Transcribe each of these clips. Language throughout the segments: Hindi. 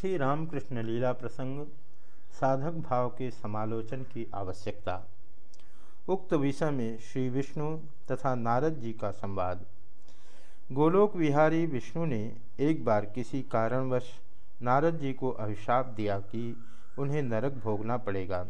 श्री रामकृष्ण लीला प्रसंग, साधक भाव के समालोचन की आवश्यकता। उक्त विषय में श्री विष्णु तथा नारद जी का संवाद। गोलोक विहारी विष्णु ने एक बार किसी कारणवश नारद जी को अभिशाप दिया कि उन्हें नरक भोगना पड़ेगा।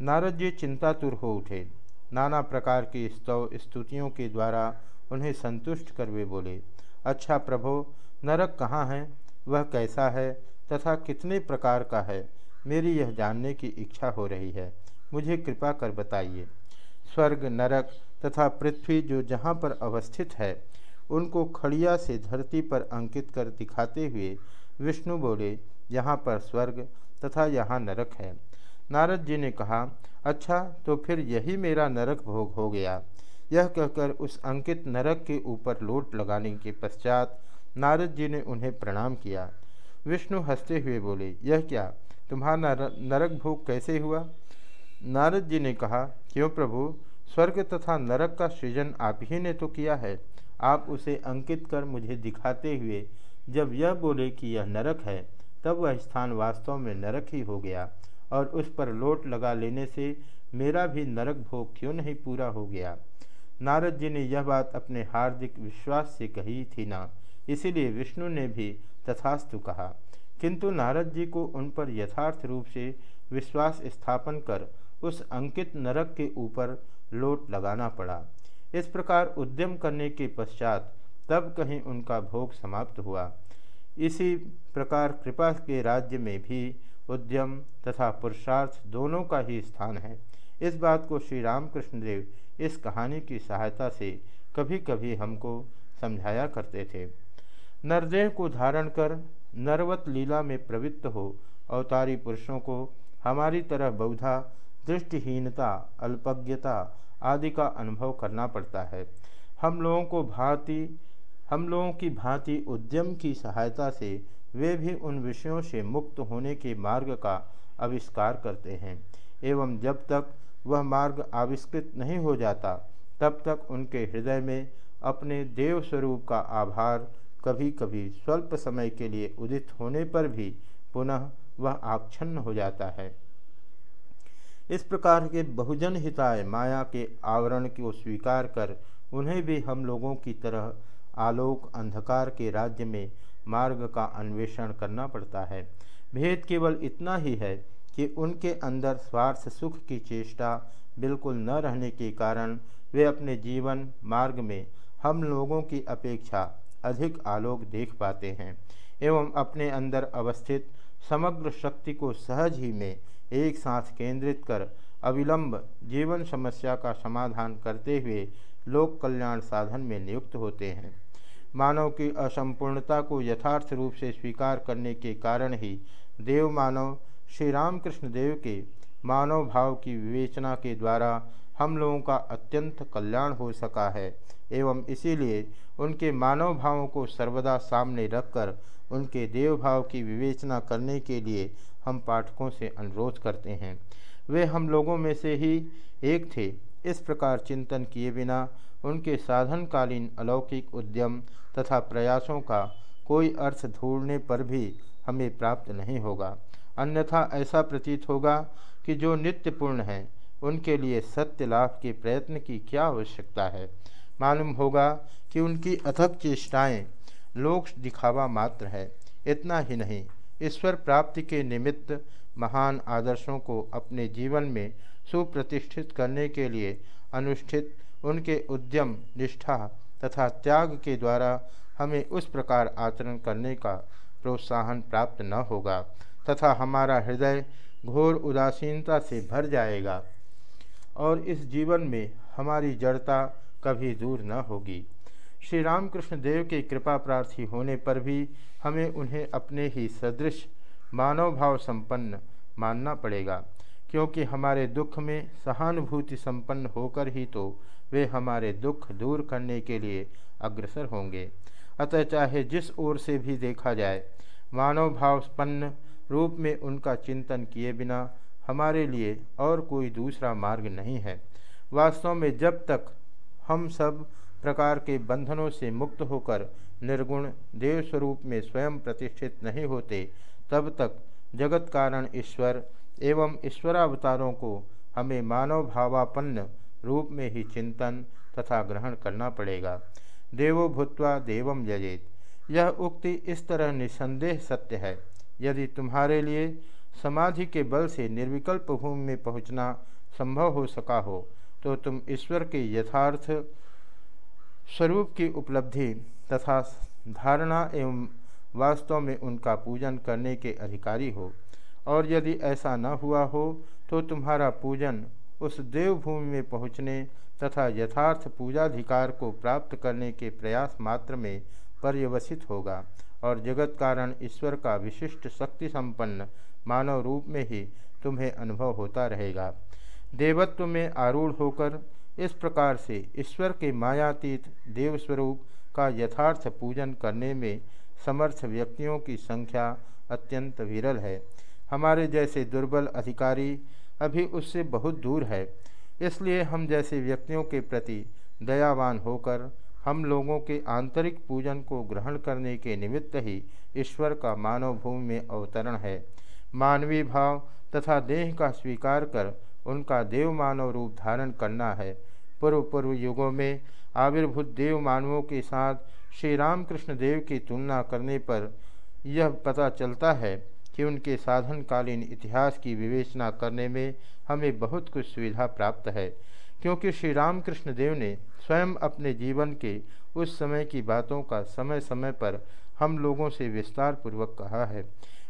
नारद जी चिंतातुर हो उठे। नाना प्रकार की स्तव स्तुतियों के द्वारा उन्हें संतुष्ट कर वे बोले अच्छा प्रभो, नरक कहाँ है? वह कैसा है? तथा कितने प्रकार का है, मेरी यह जानने की इच्छा हो रही है। मुझे कृपा कर बताइए। स्वर्ग, नरक तथा पृथ्वी जो जहाँ पर अवस्थित है, उनको खड़िया से धरती पर अंकित कर दिखाते हुए विष्णु बोले, यहाँ पर स्वर्ग तथा यहाँ नरक है। नारद जी ने कहा अच्छा तो फिर यही मेरा नरक भोग हो गया। यह कहकर उस अंकित नरक के ऊपर लोट लगाने के पश्चात नारद जी ने उन्हें प्रणाम किया। विष्णु हँसते हुए बोले, यह क्या? तुम्हारा नरक भोग कैसे हुआ? नारद जी ने कहा, क्यों प्रभु? स्वर्ग तथा नरक का सृजन आप ही ने तो किया है। आप उसे अंकित कर मुझे दिखाते हुए जब यह बोले कि यह नरक है, तब वह स्थान वास्तव में नरक ही हो गया और उस पर लोट लगा लेने से मेरा भी नरक भोग क्यों नहीं पूरा हो गया? नारद जी ने यह बात अपने हार्दिक विश्वास से कही थी ना, इसीलिए विष्णु ने भी तथास्तु कहा। किंतु नारद जी को उन पर यथार्थ रूप से विश्वास स्थापन कर उस अंकित नरक के ऊपर लोट लगाना पड़ा। इस प्रकार उद्यम करने के पश्चात तब कहीं उनका भोग समाप्त हुआ। इसी प्रकार कृपा के राज्य में भी उद्यम तथा पुरुषार्थ दोनों का ही स्थान है। इस बात को श्री रामकृष्ण देव इस कहानी की सहायता से कभी कभी हमको समझाया करते थे। नरदेह को धारण कर नरवत लीला में प्रवृत्त हो। अवतारी पुरुषों को हमारी तरह बहुधा दृष्टिहीनता, अल्पज्ञता आदि का अनुभव करना पड़ता है। हम लोगों को भांति, हम लोगों की भांति उद्यम की सहायता से वे भी उन विषयों से मुक्त होने के मार्ग का आविष्कार करते हैं। एवं जब तक वह मार्ग आविष्कृत नहीं हो जाता, तब तक उनके हृदय में अपने देव स्वरूप का आभार कभी कभी स्वल्प समय के लिए उदित होने पर भी पुनः वह आच्छन्न हो जाता है। इस प्रकार के बहुजन हिताय माया के आवरण को स्वीकार कर उन्हें भी हम लोगों की तरह आलोक अंधकार के राज्य में मार्ग का अन्वेषण करना पड़ता है। भेद केवल इतना ही है कि उनके अंदर स्वार्थ सुख की चेष्टा बिल्कुल न रहने के कारण वे अपने जीवन मार्ग में हम लोगों की अपेक्षा अधिक आलोक देख पाते हैं एवं अपने अंदर अवस्थित समग्र शक्ति को सहज ही में एक साथ केंद्रित कर अविलंब जीवन समस्या का समाधान करते हुए लोक कल्याण साधन में नियुक्त होते हैं। मानव की असंपूर्णता को यथार्थ रूप से स्वीकार करने के कारण ही देव मानव श्री रामकृष्ण देव के मानव भाव की विवेचना के द्वारा हम लोगों का अत्यंत कल्याण हो सका है, एवं इसीलिए उनके मानव भावों को सर्वदा सामने रखकर उनके देव भाव की विवेचना करने के लिए हम पाठकों से अनुरोध करते हैं। वे हम लोगों में से ही एक थे। इस प्रकार चिंतन किए बिना उनके साधनकालीन अलौकिक उद्यम तथा प्रयासों का कोई अर्थ ढूँढने पर भी हमें प्राप्त नहीं होगा। अन्यथा ऐसा प्रतीत होगा कि जो नित्यपूर्ण हैं, उनके लिए सत्य लाभ के प्रयत्न की क्या आवश्यकता है? मालूम होगा कि उनकी अथक चेष्टाएँ लोक दिखावा मात्र है, इतना ही नहीं, ईश्वर प्राप्ति के निमित्त महान आदर्शों को अपने जीवन में सुप्रतिष्ठित करने के लिए अनुष्ठित उनके उद्यम, निष्ठा तथा त्याग के द्वारा हमें उस प्रकार आचरण करने का प्रोत्साहन प्राप्त न होगा। तथा हमारा हृदय घोर उदासीनता से भर जाएगा और इस जीवन में हमारी जड़ता कभी दूर न होगी। श्री रामकृष्ण देव के कृपा प्रार्थी होने पर भी हमें उन्हें अपने ही सदृश मानव भाव संपन्न मानना पड़ेगा, क्योंकि हमारे दुख में सहानुभूति संपन्न होकर ही तो वे हमारे दुख दूर करने के लिए अग्रसर होंगे। अतः चाहे जिस ओर से भी देखा जाए मानव भावपन्न रूप में उनका चिंतन किए बिना हमारे लिए और कोई दूसरा मार्ग नहीं है। वास्तव में जब तक हम सब प्रकार के बंधनों से मुक्त होकर निर्गुण देव स्वरूप में स्वयं प्रतिष्ठित नहीं होते, तब तक जगत कारण ईश्वर एवं ईश्वरावतारों को हमें मानव भावापन्न रूप में ही चिंतन तथा ग्रहण करना पड़ेगा। देवो भूतवा देवम यजेत। यह उक्ति इस तरह निसंदेह सत्य है। यदि तुम्हारे लिए समाधि के बल से निर्विकल्प भूमि में पहुँचना संभव हो सका हो तो तुम ईश्वर के यथार्थ स्वरूप की उपलब्धि तथा धारणा एवं वास्तव में उनका पूजन करने के अधिकारी हो। और यदि ऐसा न हुआ हो तो तुम्हारा पूजन उस देवभूमि में पहुँचने तथा यथार्थ पूजाधिकार को प्राप्त करने के प्रयास मात्र में पर्यवसित होगा और जगत कारण ईश्वर का विशिष्ट शक्ति संपन्न मानव रूप में ही तुम्हें अनुभव होता रहेगा। देवत्व में आरूढ़ होकर इस प्रकार से ईश्वर के मायातीत देवस्वरूप का यथार्थ पूजन करने में समर्थ व्यक्तियों की संख्या अत्यंत विरल है। हमारे जैसे दुर्बल अधिकारी अभी उससे बहुत दूर है, इसलिए हम जैसे व्यक्तियों के प्रति दयावान होकर हम लोगों के आंतरिक पूजन को ग्रहण करने के निमित्त ही ईश्वर का मानव भूमि में अवतरण है। मानवीय भाव तथा देह का स्वीकार कर उनका देव मानव रूप धारण करना है। पूर्व पूर्व युगों में आविर्भूत देव मानवों के साथ श्री रामकृष्ण देव की तुलना करने पर यह पता चलता है कि उनके साधनकालीन इतिहास की विवेचना करने में हमें बहुत कुछ सुविधा प्राप्त है। क्योंकि श्री रामकृष्ण देव ने स्वयं अपने जीवन के उस समय की बातों का समय समय पर हम लोगों से विस्तार पूर्वक कहा है।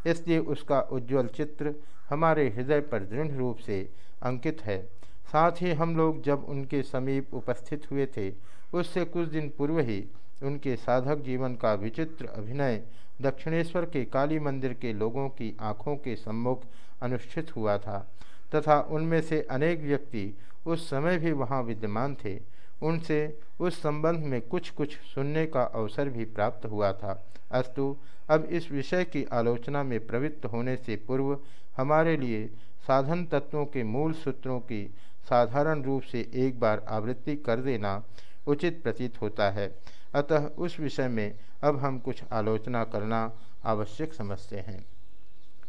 इसलिए उसका उज्ज्वल चित्र हमारे हृदय पर दृढ़ रूप से अंकित है। साथ ही हम लोग जब उनके समीप उपस्थित हुए थे, उससे कुछ दिन पूर्व ही उनके साधक जीवन का विचित्र अभिनय दक्षिणेश्वर के काली मंदिर के लोगों की आँखों के सम्मुख अनुष्ठित हुआ था। तथा उनमें से अनेक व्यक्ति उस समय भी वहाँ विद्यमान थे। उनसे उस संबंध में कुछ कुछ सुनने का अवसर भी प्राप्त हुआ था। अस्तु, अब इस विषय की आलोचना में प्रवृत्त होने से पूर्व हमारे लिए साधन तत्वों के मूल सूत्रों की साधारण रूप से एक बार आवृत्ति कर देना उचित प्रतीत होता है। अतः उस विषय में अब हम कुछ आलोचना करना आवश्यक समझते हैं।